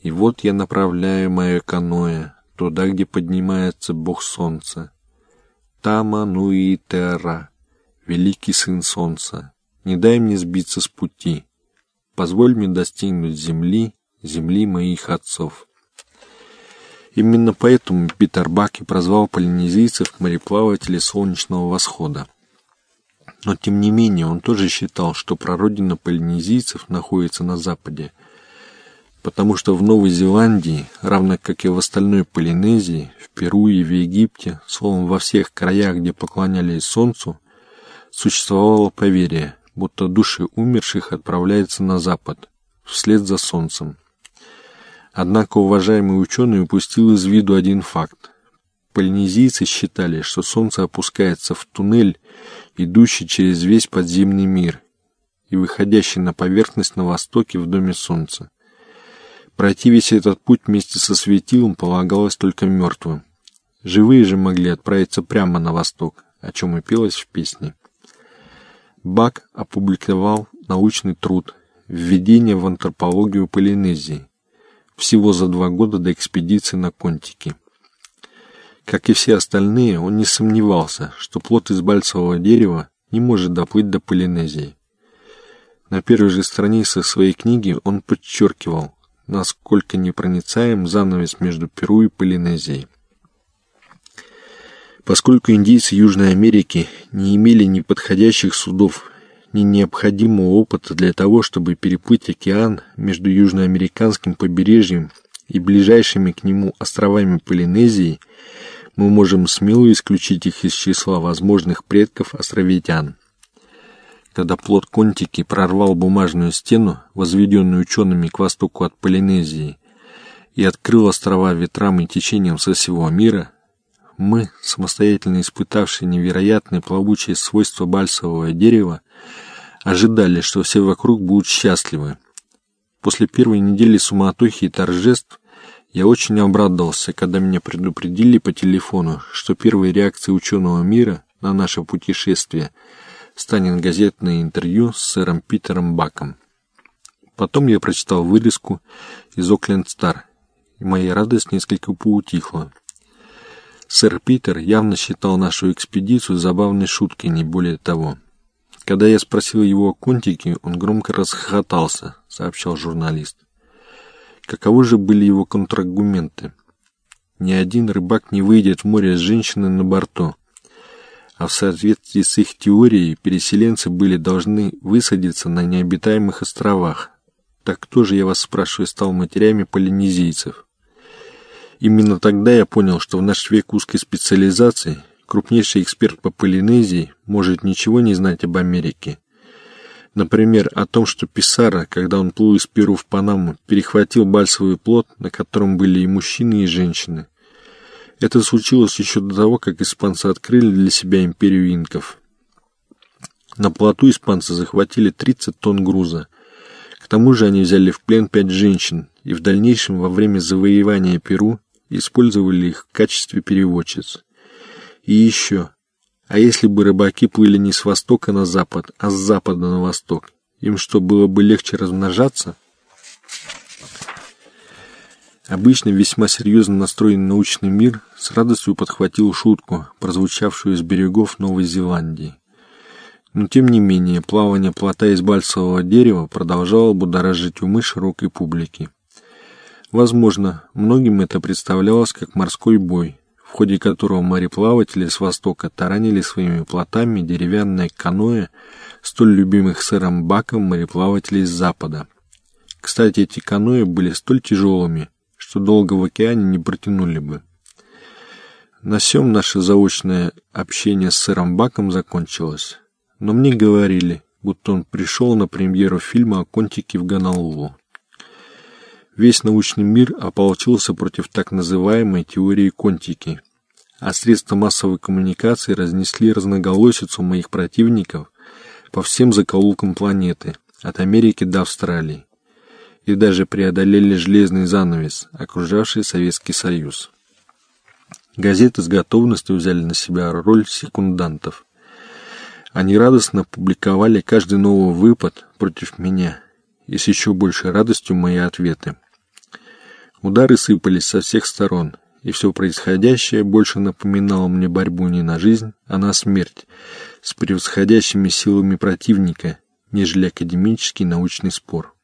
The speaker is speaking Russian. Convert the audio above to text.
И вот я направляю мое каноэ туда, где поднимается бог солнца. Тама Нуи Терра, великий сын солнца, не дай мне сбиться с пути. Позволь мне достигнуть земли, земли моих отцов. Именно поэтому Питер Баки прозвал полинезийцев мореплаватели солнечного восхода. Но тем не менее он тоже считал, что прародина полинезийцев находится на западе, потому что в Новой Зеландии, равно как и в остальной Полинезии, в Перу и в Египте, словом во всех краях, где поклонялись солнцу, существовало поверье, будто души умерших отправляются на запад, вслед за солнцем. Однако уважаемый ученый упустил из виду один факт. Полинезийцы считали, что Солнце опускается в туннель, идущий через весь подземный мир и выходящий на поверхность на востоке в Доме Солнца. Пройти весь этот путь вместе со светилом полагалось только мертвым. Живые же могли отправиться прямо на восток, о чем и пелось в песне. Бак опубликовал научный труд «Введение в антропологию Полинезии», всего за два года до экспедиции на Контики. Как и все остальные, он не сомневался, что плод из бальцевого дерева не может доплыть до Полинезии. На первой же странице своей книги он подчеркивал, насколько непроницаем занавес между Перу и Полинезией. Поскольку индейцы Южной Америки не имели ни подходящих судов, ни необходимого опыта для того, чтобы переплыть океан между южноамериканским побережьем и ближайшими к нему островами Полинезии, мы можем смело исключить их из числа возможных предков островитян. Когда плод Контики прорвал бумажную стену, возведенную учеными к востоку от Полинезии, и открыл острова ветрам и течениям со всего мира, мы, самостоятельно испытавшие невероятные плавучие свойства бальсового дерева, ожидали, что все вокруг будут счастливы. После первой недели суматохи и торжеств я очень обрадовался, когда меня предупредили по телефону, что первой реакцией ученого мира на наше путешествие станет газетное интервью с сэром Питером Баком. Потом я прочитал вырезку из Окленд Стар, и моя радость несколько поутихла. Сэр Питер явно считал нашу экспедицию забавной шуткой, не более того. Когда я спросил его о Контике, он громко расхохотался, сообщал журналист. Каковы же были его контраргументы? Ни один рыбак не выйдет в море с женщиной на борту. А в соответствии с их теорией, переселенцы были должны высадиться на необитаемых островах. Так кто же, я вас спрашиваю, стал матерями полинезийцев? Именно тогда я понял, что в наш век узкой специализации крупнейший эксперт по Полинезии может ничего не знать об Америке. Например, о том, что Писара, когда он плыл из Перу в Панаму, перехватил бальсовый плод, на котором были и мужчины, и женщины. Это случилось еще до того, как испанцы открыли для себя империю инков. На плоту испанцы захватили 30 тонн груза. К тому же они взяли в плен пять женщин и в дальнейшем во время завоевания Перу использовали их в качестве переводчиц. И еще. А если бы рыбаки плыли не с востока на запад, а с запада на восток? Им что, было бы легче размножаться? Обычно весьма серьезно настроенный научный мир с радостью подхватил шутку, прозвучавшую из берегов Новой Зеландии. Но тем не менее, плавание плота из бальсового дерева продолжало будоражить умы широкой публики. Возможно, многим это представлялось как морской бой, в ходе которого мореплаватели с востока таранили своими плотами деревянное каноэ, столь любимых сэром Баком мореплавателей с запада. Кстати, эти каноэ были столь тяжелыми, что долго в океане не протянули бы. На сём наше заочное общение с сэром Баком закончилось, но мне говорили, будто он пришел на премьеру фильма о Контике в Ганалулу. Весь научный мир ополчился против так называемой теории Контики, а средства массовой коммуникации разнесли разноголосицу моих противников по всем закоулкам планеты, от Америки до Австралии, и даже преодолели железный занавес, окружавший Советский Союз. Газеты с готовностью взяли на себя роль секундантов. Они радостно публиковали каждый новый выпад против меня, и с еще большей радостью мои ответы. Удары сыпались со всех сторон, и все происходящее больше напоминало мне борьбу не на жизнь, а на смерть с превосходящими силами противника, нежели академический научный спор.